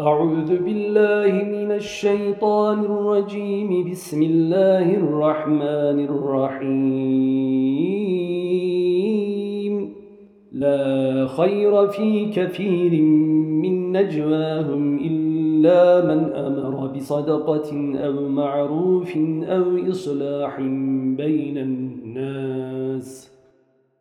أعوذ بالله من الشيطان الرجيم. بسم الله الرحمن الرحيم. لا خير في كثير من نجواهم إلا من أمر بصدقة أو معروف أو إصلاح بين الناس.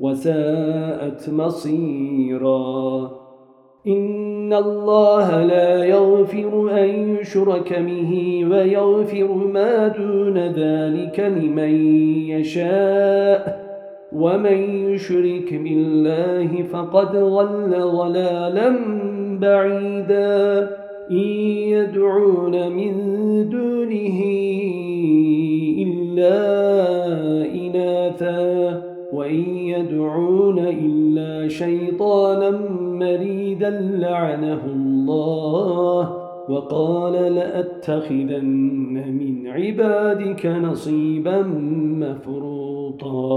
وساءت مصيرا. إن الله لا يغفر أن يشرك به ويغفر ما دون ذلك لمن يشاء. ومن يشرك بالله فقد غل ضلالا بعيدا. إن يدعون من دونه إلا وإن يدعون إلا شيطانا مريدا لعنه الله وقال لأتخذن من عبادك نصيبا مفروطا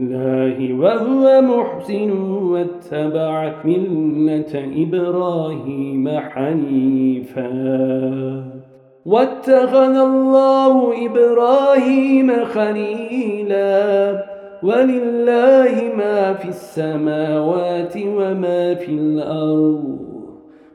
وهو محسن واتبع ملة إبراهيم حنيفا. واتخذ الله إبراهيم خليلا. ولله ما في السماوات وما في الأرض.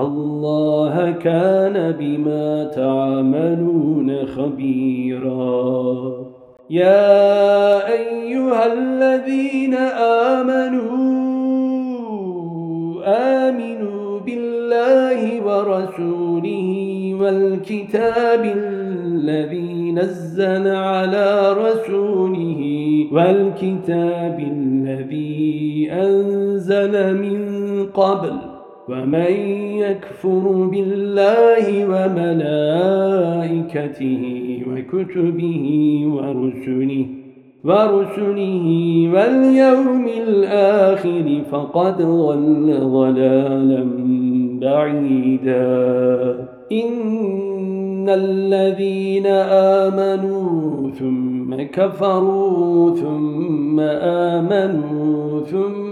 الله كان بما تعملون خبيرا. يا أيها الذين آمنوا آمنوا بالله ورسوله والكتاب الذي نزل على رسوله والكتاب الذي أنزل من قبل ومن يكفر بالله وملائكته وكتبه ورسله ورسله واليوم الآخر فقد ضل ضلالا بعيدا. إن الذين آمنوا ثم كفروا ثم آمنوا ثم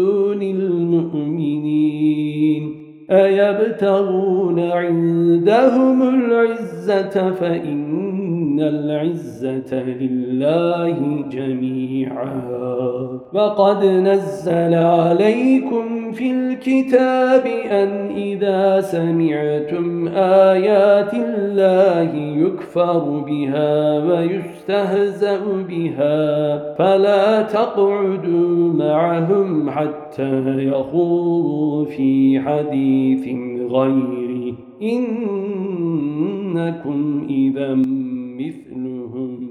أيبتغون عندهم العزة فإن العزة لله جميعا. وقد نزل عليكم في الكتاب أن إذا سمعتم آيات الله يكفر بها ويستهزأ بها فلا تقعدوا معهم حتى يخوضوا في حديث غيره إنكم إذا مثلهم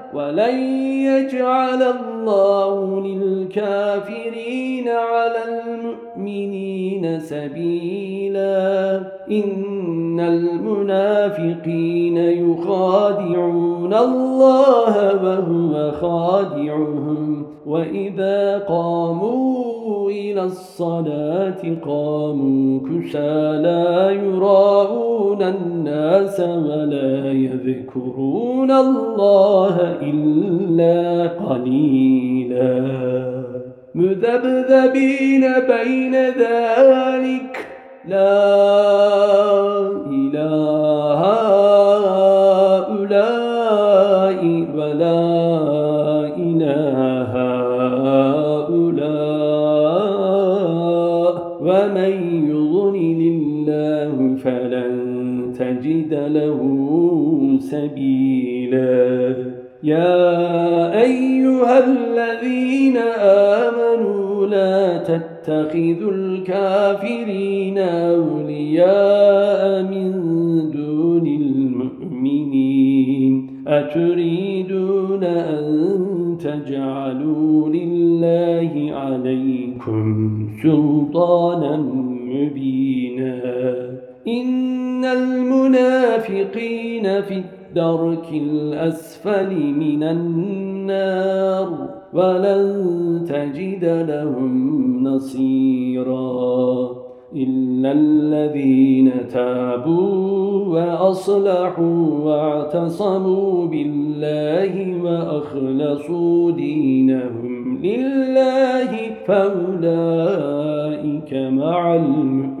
ولن يجعل الله للكافرين على المؤمنين سبيلا إن المنافقين يخادعون الله وهو خادعهم وإذا قاموا إلى الصلاة قاموا كسى لا يراءون الناس ولا يذكرون الله إلا قليلا مذبذبين بين ذلك لا إله تتخذوا الكافرين أولياء من دون المؤمنين أتريدون أن تجعلوا لله عليكم سلطانا مبينا إن المنافقين في الدرك الأسفل من النار ولن تجد لهم نصيرا إلا الذين تابوا وأصلحوا واعتصموا بالله وأخلصوا دينهم لله فأولئك مع المؤمنين